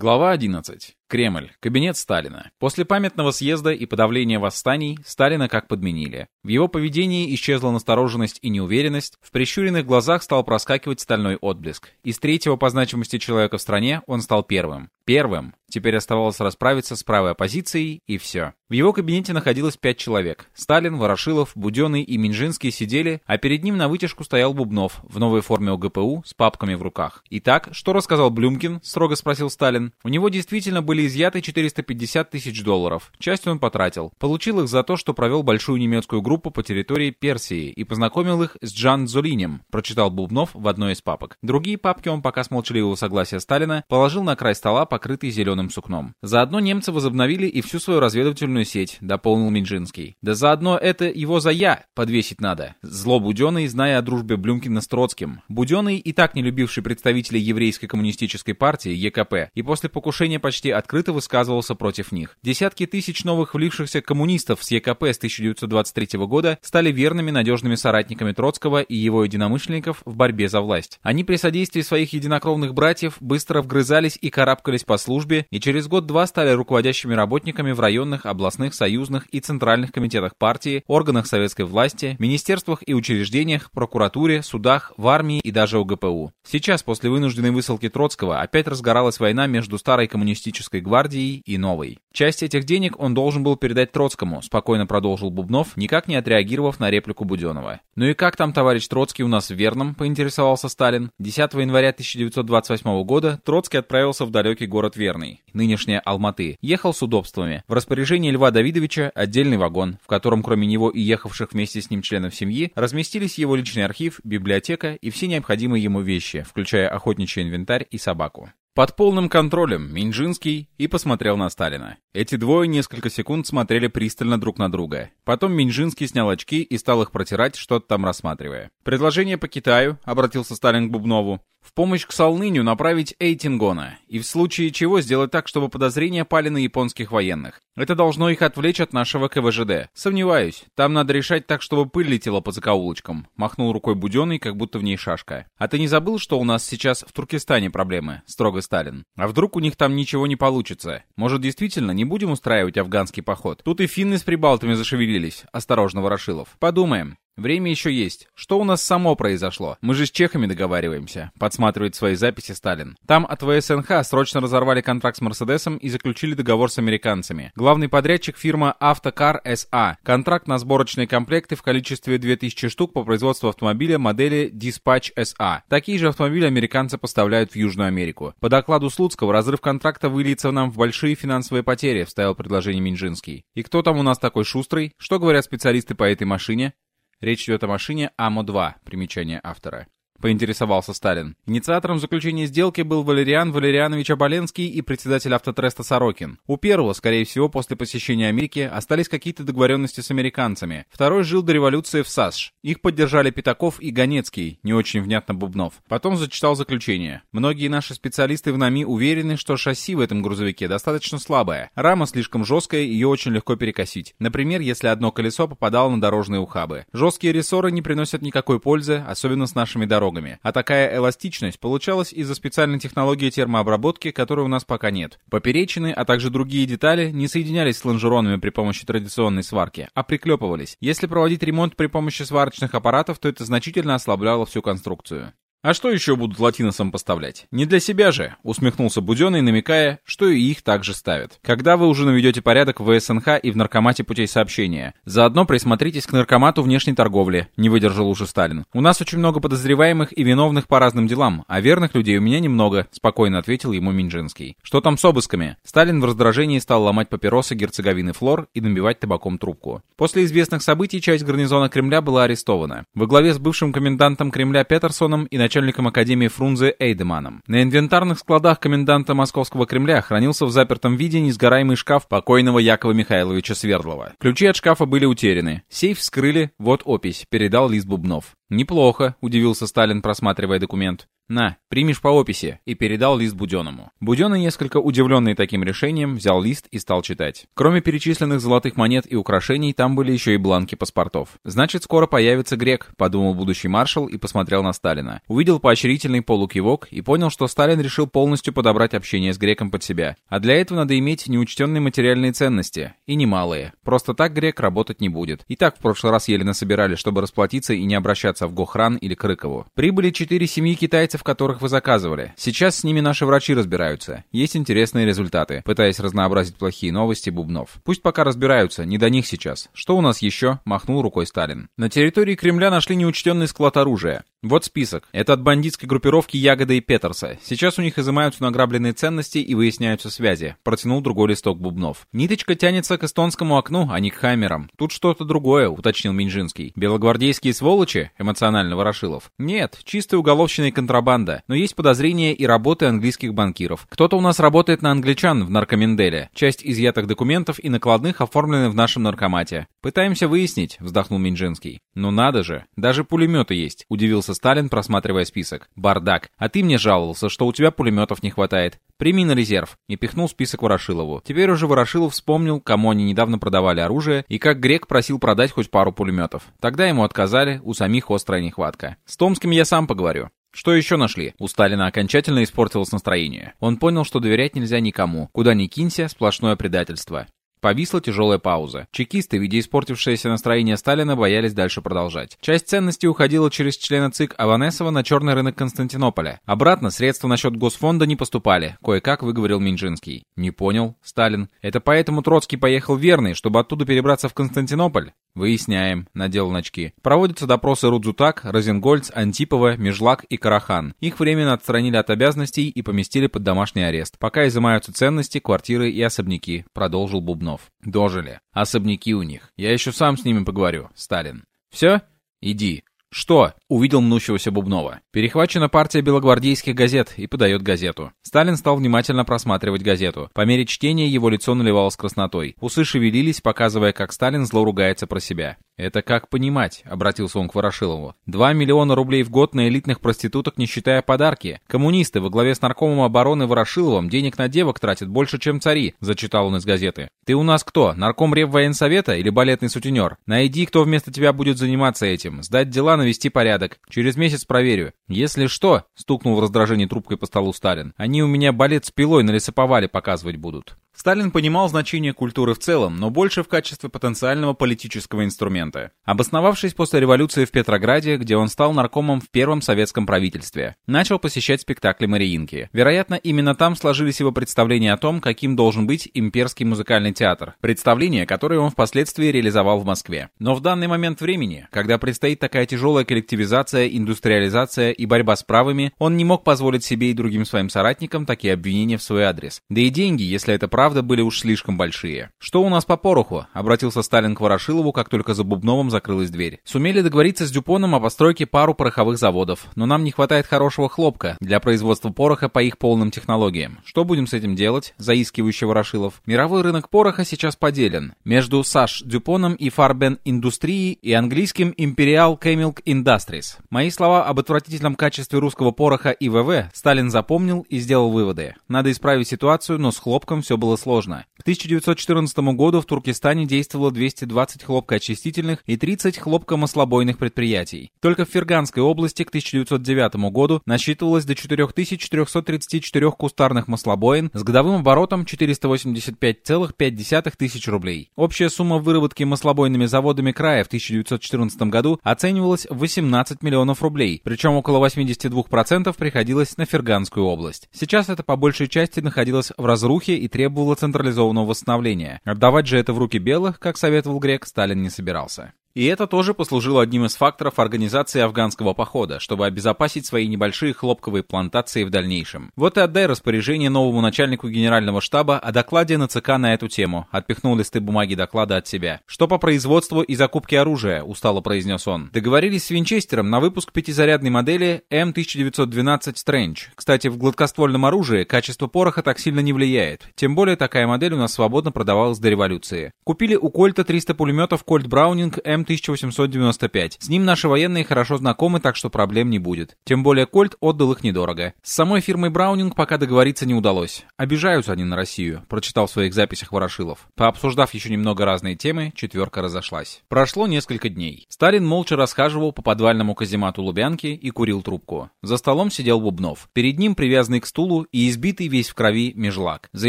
Глава 11. Кремль. Кабинет Сталина. После памятного съезда и подавления восстаний Сталина как подменили. В его поведении исчезла настороженность и неуверенность, в прищуренных глазах стал проскакивать стальной отблеск. Из третьего по значимости человека в стране он стал первым. Первым. Теперь оставалось расправиться с правой оппозицией, и все. В его кабинете находилось пять человек. Сталин, Ворошилов, Буденный и Минжинский сидели, а перед ним на вытяжку стоял Бубнов в новой форме ОГПУ с папками в руках. «Итак, что рассказал Блюмкин?» — строго спросил Сталин. У него действительно были изъяты 450 тысяч долларов. Часть он потратил. Получил их за то, что провел большую немецкую группу по территории Персии и познакомил их с Джан Золинем, прочитал Бубнов в одной из папок. Другие папки он пока с молчаливого согласия Сталина положил на край стола, покрытый зеленым сукном. Заодно немцы возобновили и всю свою разведывательную сеть, дополнил Минжинский. Да заодно это его за я подвесить надо. Зло Буденный, зная о дружбе Блюмкина с Троцким. Буденный, и так не любивший представителей еврейской коммунистической партии, ЕКП, и после покушения почти открыто высказывался против них. Десятки тысяч новых влившихся коммунистов с ЕКП с 1923 года стали верными надежными соратниками Троцкого и его единомышленников в борьбе за власть. Они при содействии своих единокровных братьев быстро вгрызались и карабкались по службе, и через год-два стали руководящими работниками в районных, областных, союзных и центральных комитетах партии, органах советской власти, министерствах и учреждениях, прокуратуре, судах, в армии и даже ОГПУ. Сейчас, после вынужденной высылки Троцкого, опять разгоралась война между старой коммунистической гвардией и новой. Часть этих денег он должен был передать Троцкому, спокойно продолжил Бубнов, никак не отреагировав на реплику Буденова. «Ну и как там товарищ Троцкий у нас в Верном?» — поинтересовался Сталин. 10 января 1928 года Троцкий отправился в далекий город Верный, нынешняя Алматы. Ехал с удобствами. В распоряжении Льва Давидовича отдельный вагон, в котором кроме него и ехавших вместе с ним членов семьи, разместились его личный архив, библиотека и все необходимые ему вещи, включая охотничий инвентарь и собаку. Под полным контролем Минжинский и посмотрел на Сталина. Эти двое несколько секунд смотрели пристально друг на друга. Потом Минжинский снял очки и стал их протирать, что-то там рассматривая. «Предложение по Китаю», — обратился Сталин к Бубнову. В помощь к Салныню направить Эйтингона, и в случае чего сделать так, чтобы подозрения пали на японских военных. Это должно их отвлечь от нашего КВЖД. Сомневаюсь, там надо решать так, чтобы пыль летела по закоулочкам. Махнул рукой Буденный, как будто в ней шашка. А ты не забыл, что у нас сейчас в Туркестане проблемы? Строго Сталин. А вдруг у них там ничего не получится? Может, действительно, не будем устраивать афганский поход? Тут и финны с прибалтами зашевелились. Осторожно, Ворошилов. Подумаем. Время еще есть. Что у нас само произошло? Мы же с чехами договариваемся. Подсматривает свои записи Сталин. Там от ВСНХ срочно разорвали контракт с Мерседесом и заключили договор с американцами. Главный подрядчик фирма Автокар СА. Контракт на сборочные комплекты в количестве 2000 штук по производству автомобиля модели Dispatch SA. Такие же автомобили американцы поставляют в Южную Америку. По докладу Слуцкого, разрыв контракта выльется нам в большие финансовые потери, вставил предложение Минжинский. И кто там у нас такой шустрый? Что говорят специалисты по этой машине? Речь идет о машине АМО-2, примечание автора. — поинтересовался Сталин. Инициатором заключения сделки был Валериан Валерианович Оболенский и председатель автотреста Сорокин. У первого, скорее всего, после посещения Америки, остались какие-то договоренности с американцами. Второй жил до революции в САСШ. Их поддержали Пятаков и Ганецкий, не очень внятно Бубнов. Потом зачитал заключение. Многие наши специалисты в НАМИ уверены, что шасси в этом грузовике достаточно слабое. Рама слишком жесткая, ее очень легко перекосить. Например, если одно колесо попадало на дорожные ухабы. Жесткие рессоры не приносят никакой пользы, особенно с нашими дорогами дорогами. А такая эластичность получалась из-за специальной технологии термообработки, которой у нас пока нет. Поперечины, а также другие детали не соединялись с лонжеронами при помощи традиционной сварки, а приклепывались. Если проводить ремонт при помощи сварочных аппаратов, то это значительно ослабляло всю конструкцию. «А что еще будут латиносам поставлять? Не для себя же», — усмехнулся Буденный, намекая, что и их также ставят. «Когда вы уже наведете порядок в СНХ и в наркомате путей сообщения? Заодно присмотритесь к наркомату внешней торговли», — не выдержал уже Сталин. «У нас очень много подозреваемых и виновных по разным делам, а верных людей у меня немного», — спокойно ответил ему Минжинский. «Что там с обысками?» Сталин в раздражении стал ломать папиросы герцоговины Флор и набивать табаком трубку. После известных событий часть гарнизона Кремля была арестована. Во главе с бывшим комендантом Кремля Петерсоном и начальником Академии Фрунзе Эйдеманом. На инвентарных складах коменданта Московского Кремля хранился в запертом виде несгораемый шкаф покойного Якова Михайловича Свердлова. Ключи от шкафа были утеряны. Сейф вскрыли, вот опись, передал Лист Бубнов. «Неплохо», — удивился Сталин, просматривая документ. «На, примешь по описи», и передал лист Буденному. Буденный, несколько удивленный таким решением, взял лист и стал читать. Кроме перечисленных золотых монет и украшений, там были еще и бланки паспортов. «Значит, скоро появится грек», — подумал будущий маршал и посмотрел на Сталина. Увидел поощрительный полукивок и понял, что Сталин решил полностью подобрать общение с греком под себя. А для этого надо иметь неучтенные материальные ценности, и немалые. Просто так грек работать не будет. И так в прошлый раз еле насобирали, чтобы расплатиться и не обращаться в Гохран или Крыкову. Прибыли четыре семьи китайцев, которых вы заказывали. Сейчас с ними наши врачи разбираются. Есть интересные результаты, пытаясь разнообразить плохие новости Бубнов. Пусть пока разбираются, не до них сейчас. Что у нас еще? Махнул рукой Сталин. На территории Кремля нашли неучтенный склад оружия. Вот список. Это от бандитской группировки Ягода и Петерса. Сейчас у них изымаются награбленные ценности и выясняются связи. Протянул другой листок бубнов. Ниточка тянется к эстонскому окну, а не к хаммерам. Тут что-то другое, уточнил Минжинский. Белогвардейские сволочи? Эмоционально Ворошилов. Нет, чистая уголовщина и контрабанда. Но есть подозрения и работы английских банкиров. Кто-то у нас работает на англичан в наркоменделе. Часть изъятых документов и накладных оформлены в нашем наркомате. Пытаемся выяснить, вздохнул Минжинский. Ну надо же, даже пулеметы есть, удивился удивился Сталин, просматривая список. «Бардак. А ты мне жаловался, что у тебя пулеметов не хватает. Прими на резерв». И пихнул список Ворошилову. Теперь уже Ворошилов вспомнил, кому они недавно продавали оружие, и как Грек просил продать хоть пару пулеметов. Тогда ему отказали, у самих острая нехватка. «С Томским я сам поговорю». Что еще нашли? У Сталина окончательно испортилось настроение. Он понял, что доверять нельзя никому. Куда ни кинься, сплошное предательство. Повисла тяжелая пауза. Чекисты, видя испортившееся настроение Сталина, боялись дальше продолжать. Часть ценностей уходила через члена ЦИК Аванесова на черный рынок Константинополя. Обратно средства на счет Госфонда не поступали, кое-как выговорил Минжинский. Не понял, Сталин. Это поэтому Троцкий поехал верный, чтобы оттуда перебраться в Константинополь? «Выясняем», — надел очки. Проводятся допросы Рудзутак, Розенгольц, Антипова, Межлак и Карахан. Их временно отстранили от обязанностей и поместили под домашний арест. Пока изымаются ценности, квартиры и особняки, продолжил Бубнов. Дожили. Особняки у них. Я еще сам с ними поговорю, Сталин. Все? Иди. «Что?» — увидел мнущегося Бубнова. Перехвачена партия белогвардейских газет и подает газету. Сталин стал внимательно просматривать газету. По мере чтения его лицо наливалось краснотой. Усы шевелились, показывая, как Сталин зло ругается про себя. «Это как понимать?» — обратился он к Ворошилову. «Два миллиона рублей в год на элитных проституток, не считая подарки. Коммунисты во главе с наркомом обороны Ворошиловым денег на девок тратят больше, чем цари», — зачитал он из газеты. «Ты у нас кто, нарком Реввоенсовета или балетный сутенер? Найди, кто вместо тебя будет заниматься этим. Сдать дела, навести порядок. Через месяц проверю. Если что», — стукнул в раздражении трубкой по столу Сталин, «они у меня балет с пилой на лесоповале показывать будут». Сталин понимал значение культуры в целом, но больше в качестве потенциального политического инструмента. Обосновавшись после революции в Петрограде, где он стал наркомом в первом советском правительстве, начал посещать спектакли Мариинки. Вероятно, именно там сложились его представления о том, каким должен быть имперский музыкальный театр. Представление, которое он впоследствии реализовал в Москве. Но в данный момент времени, когда предстоит такая тяжелая коллективизация, индустриализация и борьба с правыми, он не мог позволить себе и другим своим соратникам такие обвинения в свой адрес. Да и деньги, если это правда, правда были уж слишком большие. «Что у нас по пороху?» — обратился Сталин к Ворошилову, как только за Бубновым закрылась дверь. «Сумели договориться с Дюпоном о постройке пару пороховых заводов, но нам не хватает хорошего хлопка для производства пороха по их полным технологиям. Что будем с этим делать?» — заискивающий Ворошилов. «Мировой рынок пороха сейчас поделен между Саш Дюпоном и Фарбен Индустрии и английским Imperial Chemical Industries. Мои слова об отвратительном качестве русского пороха и ВВ Сталин запомнил и сделал выводы. Надо исправить ситуацию, но с хлопком все было сложно. К 1914 году в Туркестане действовало 220 хлопкоочистительных и 30 хлопкомаслобойных предприятий. Только в Ферганской области к 1909 году насчитывалось до 4434 кустарных маслобоин с годовым оборотом 485,5 тысяч рублей. Общая сумма выработки маслобойными заводами края в 1914 году оценивалась в 18 миллионов рублей, причем около 82% приходилось на Ферганскую область. Сейчас это по большей части находилось в разрухе и требовало централизованного восстановления. Отдавать же это в руки белых, как советовал Грек, Сталин не собирался. И это тоже послужило одним из факторов организации афганского похода, чтобы обезопасить свои небольшие хлопковые плантации в дальнейшем. Вот и отдай распоряжение новому начальнику генерального штаба о докладе на ЦК на эту тему. Отпихнул листы бумаги доклада от себя. Что по производству и закупке оружия, устало произнес он. Договорились с Винчестером на выпуск пятизарядной модели М1912 Strange. Кстати, в гладкоствольном оружии качество пороха так сильно не влияет. Тем более такая модель у нас свободно продавалась до революции. Купили у Кольта 300 пулеметов Кольт Браунинг М 1895. С ним наши военные хорошо знакомы, так что проблем не будет. Тем более Кольт отдал их недорого. С самой фирмой Браунинг пока договориться не удалось. Обижаются они на Россию, прочитал в своих записях Ворошилов. Пообсуждав еще немного разные темы, четверка разошлась. Прошло несколько дней. Сталин молча расхаживал по подвальному каземату Лубянки и курил трубку. За столом сидел Бубнов. Перед ним, привязанный к стулу и избитый весь в крови межлак. За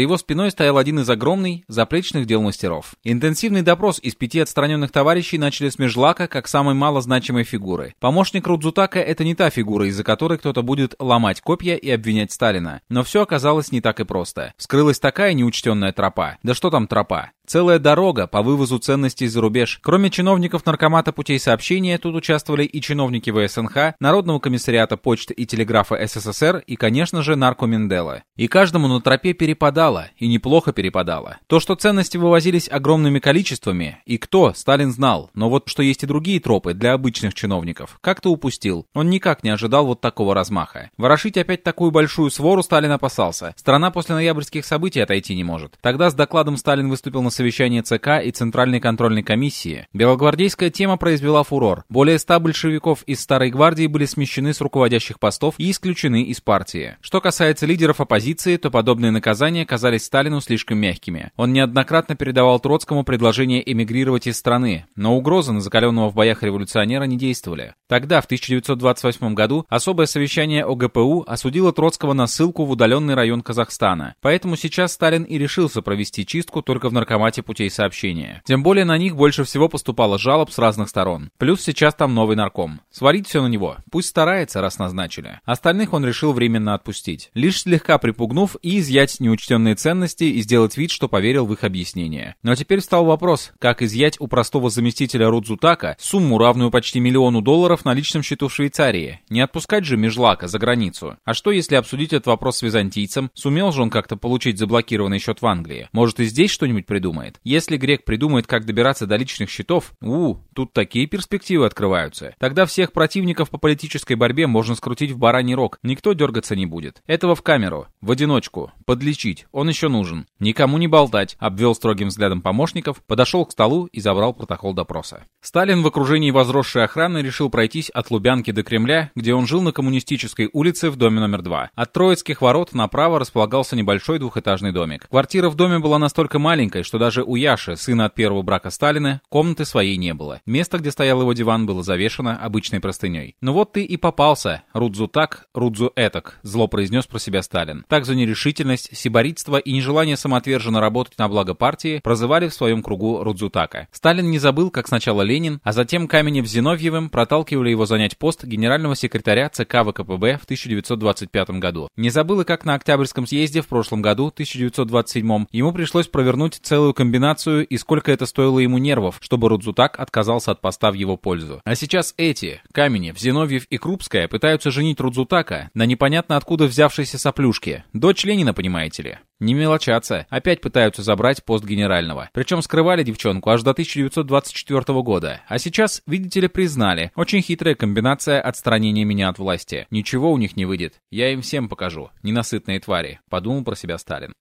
его спиной стоял один из огромный, заплечных дел мастеров. Интенсивный допрос из пяти отстраненных товарищей начали с межлака как самой малозначимой фигуры. Помощник Рудзутака — это не та фигура, из-за которой кто-то будет ломать копья и обвинять Сталина. Но все оказалось не так и просто. Вскрылась такая неучтенная тропа. Да что там тропа? Целая дорога по вывозу ценностей за рубеж. Кроме чиновников Наркомата путей сообщения, тут участвовали и чиновники ВСНХ, Народного комиссариата почты и телеграфа СССР и, конечно же, наркомендела. И каждому на тропе перепадало, и неплохо перепадало. То, что ценности вывозились огромными количествами, и кто, Сталин знал, но вот что есть и другие тропы для обычных чиновников, как-то упустил. Он никак не ожидал вот такого размаха. Ворошить опять такую большую свору Сталин опасался. Страна после ноябрьских событий отойти не может. Тогда с докладом Сталин выступил на совещание ЦК и Центральной контрольной комиссии, белогвардейская тема произвела фурор. Более ста большевиков из Старой гвардии были смещены с руководящих постов и исключены из партии. Что касается лидеров оппозиции, то подобные наказания казались Сталину слишком мягкими. Он неоднократно передавал Троцкому предложение эмигрировать из страны, но угрозы на закаленного в боях революционера не действовали. Тогда, в 1928 году, особое совещание ОГПУ осудило Троцкого на ссылку в удаленный район Казахстана. Поэтому сейчас Сталин и решился провести чистку только в наркомате формате путей сообщения. Тем более на них больше всего поступало жалоб с разных сторон. Плюс сейчас там новый нарком. Сварить все на него. Пусть старается, раз назначили. Остальных он решил временно отпустить. Лишь слегка припугнув и изъять неучтенные ценности и сделать вид, что поверил в их объяснение. Но теперь встал вопрос, как изъять у простого заместителя Рудзутака сумму, равную почти миллиону долларов на личном счету в Швейцарии. Не отпускать же Межлака за границу. А что если обсудить этот вопрос с византийцем? Сумел же он как-то получить заблокированный счет в Англии? Может и здесь что-нибудь придумать? Придумает. Если грек придумает, как добираться до личных счетов, у, тут такие перспективы открываются. Тогда всех противников по политической борьбе можно скрутить в бараний рог, никто дергаться не будет. Этого в камеру, в одиночку, подлечить, он еще нужен. Никому не болтать, обвел строгим взглядом помощников, подошел к столу и забрал протокол допроса. Сталин в окружении возросшей охраны решил пройтись от Лубянки до Кремля, где он жил на Коммунистической улице в доме номер два. От Троицких ворот направо располагался небольшой двухэтажный домик. Квартира в доме была настолько маленькой, что даже у Яши, сына от первого брака Сталина, комнаты своей не было. Место, где стоял его диван, было завешено обычной простыней. «Ну вот ты и попался. Рудзу так, Рудзу этак», — зло произнес про себя Сталин. Так за нерешительность, сиборитство и нежелание самоотверженно работать на благо партии прозывали в своем кругу Рудзутака. Сталин не забыл, как сначала Ленин, а затем Каменев-Зиновьевым проталкивали его занять пост генерального секретаря ЦК ВКПБ в 1925 году. Не забыл и как на Октябрьском съезде в прошлом году, 1927, ему пришлось провернуть целую комбинацию и сколько это стоило ему нервов, чтобы Рудзутак отказался от поста в его пользу. А сейчас эти, Каменев, Зиновьев и Крупская, пытаются женить Рудзутака на непонятно откуда взявшейся соплюшке. Дочь Ленина, понимаете ли. Не мелочатся. Опять пытаются забрать пост генерального. Причем скрывали девчонку аж до 1924 года. А сейчас, видите ли, признали. Очень хитрая комбинация отстранения меня от власти. Ничего у них не выйдет. Я им всем покажу. Ненасытные твари. Подумал про себя Сталин.